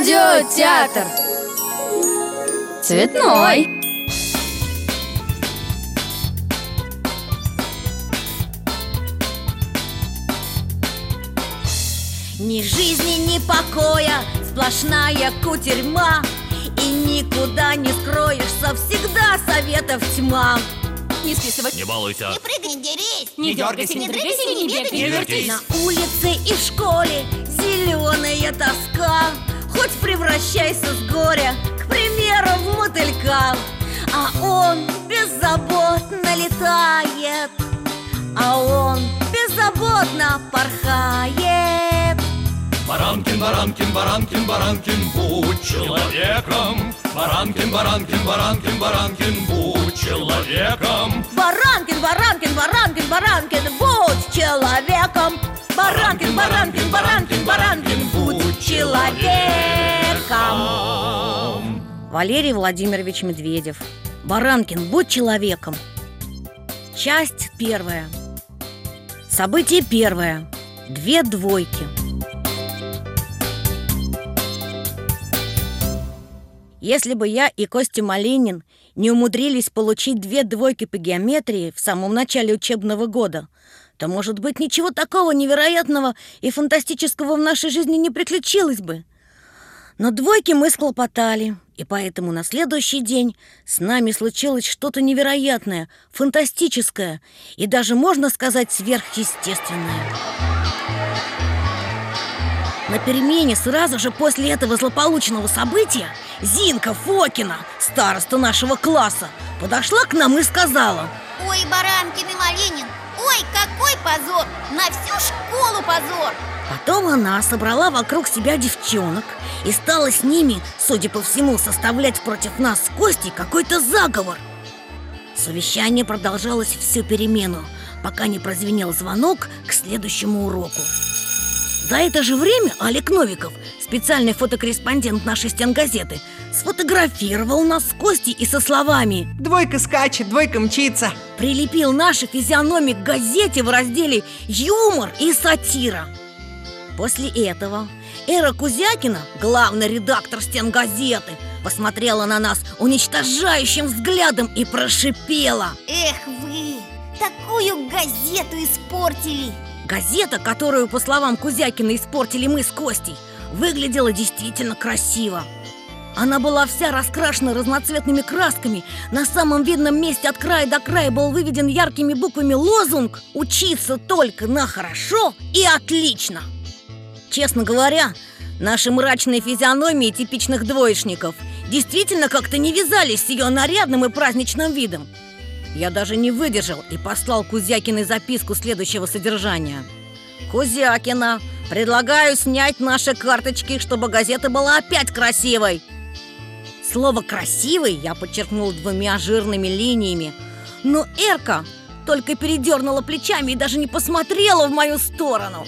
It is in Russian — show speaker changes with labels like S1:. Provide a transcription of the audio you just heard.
S1: Радиотеатр. Цветной.
S2: Ни жизни, ни покоя, сплошная кутерьма. И никуда не скроешься, всегда советов тьма.
S1: Не списывай.
S3: Не балуйся.
S4: Не прыгай, не дерись.
S1: Не дергайся, не дрыгайся, не бегай,
S3: Не вертись.
S2: На улице и в школе зеленая тоска Хоть превращайся с горя, к примеру, в мотылька А он беззаботно летает А он беззаботно порхает
S3: Баранкин, Баранкин, Баранкин, Баранкин, будь человеком. Баранкин, Баранкин, Баранкин, Баранкин, будь человеком.
S2: Баранкин, Баранкин, Баранкин, Баранкин, будь человеком Баранкин, Баранкин, Баранкин, Баранкин, Валерий Владимирович Медведев. Баранкин, будь человеком. Часть первая. Событие первое. Две двойки. Если бы я и Костя Малинин не умудрились получить две двойки по геометрии в самом начале учебного года, то, может быть, ничего такого невероятного и фантастического в нашей жизни не приключилось бы. Но двойки мы схлопотали, и поэтому на следующий день с нами случилось что-то невероятное, фантастическое и даже, можно сказать, сверхъестественное. На перемене сразу же после этого злополучного события Зинка Фокина, староста нашего класса, подошла к нам и сказала
S4: Ой, Баранкин и Малинин Ой, какой позор На всю школу позор
S2: Потом она собрала вокруг себя девчонок и стала с ними, судя по всему, составлять против нас с Костей какой-то заговор. Совещание продолжалось всю перемену, пока не прозвенел звонок к следующему уроку. За это же время Олег Новиков, специальный фотокорреспондент нашей стенгазеты, сфотографировал нас с Костей и со словами
S5: Двойка скачет, двойка мчится
S2: прилепил наши физиономии к газете в разделе «Юмор и сатира». После этого Эра Кузякина, главный редактор стенгазеты, посмотрела на нас уничтожающим взглядом и прошипела.
S4: Эх вы, такую газету испортили
S2: Газета, которую, по словам Кузякина, испортили мы с Костей, выглядела действительно красиво. Она была вся раскрашена разноцветными красками На самом видном месте от края до края был выведен яркими буквами лозунг «Учиться только на хорошо и отлично» Честно говоря, наши мрачные физиономии типичных двоечников Действительно как-то не вязались с ее нарядным и праздничным видом. Я даже не выдержал и послал Кузякиной записку следующего содержания. Кузякина, предлагаю снять наши карточки, чтобы газета была опять красивой Слово «красивый» я подчеркнул двумя жирными линиями Но Эрка только передернула плечами и даже не посмотрела в мою сторону